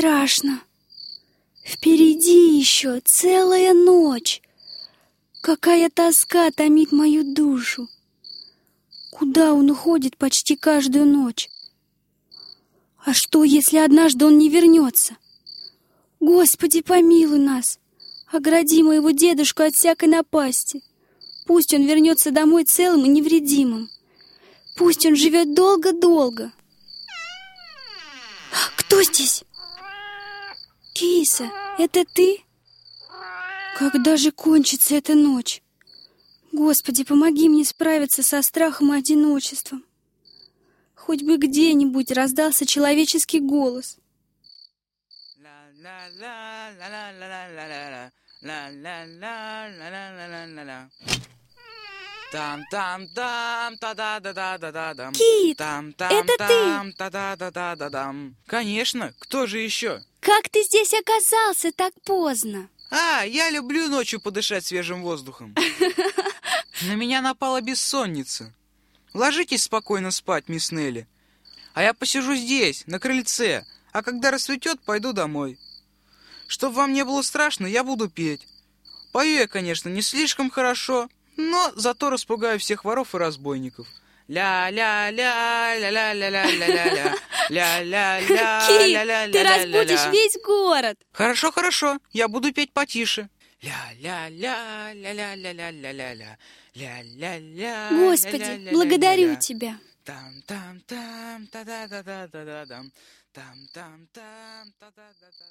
страшно. Впереди еще целая ночь. Какая тоска томит мою душу. Куда он уходит почти каждую ночь? А что, если однажды он не вернется? Господи, помилуй нас! Огради моего дедушку от всякой напасти. Пусть он вернется домой целым и невредимым. Пусть он живет долго-долго. Кто здесь? Киса, это ты? Когда же кончится эта ночь? Господи, помоги мне справиться со страхом и одиночеством. Хоть бы где-нибудь раздался человеческий голос. Там, там, там, та да да да да да дам. Кит, там, там, это там, та да да да да дам. Конечно, кто же еще? Как ты здесь оказался так поздно? А, я люблю ночью подышать свежим воздухом. На меня напала бессонница. Ложитесь спокойно спать, мисс Нелли. А я посижу здесь, на крыльце, а когда рассветет, пойду домой. Чтоб вам не было страшно, я буду петь. Пою я, конечно, не слишком хорошо, но зато распугаю всех воров и разбойников. Ля-ля-ля, ля-ля-ля-ля-ля-ля, ля-ля-ля, Кит, ты разбудишь весь город. Хорошо, хорошо, я буду петь потише. Ля-ля-ля, ля-ля-ля-ля-ля-ля, ля-ля-ля. Господи, благодарю тебя. Там-там-там, та-да-да-да-да-да-дам. Там-там-там, та-да-да-да.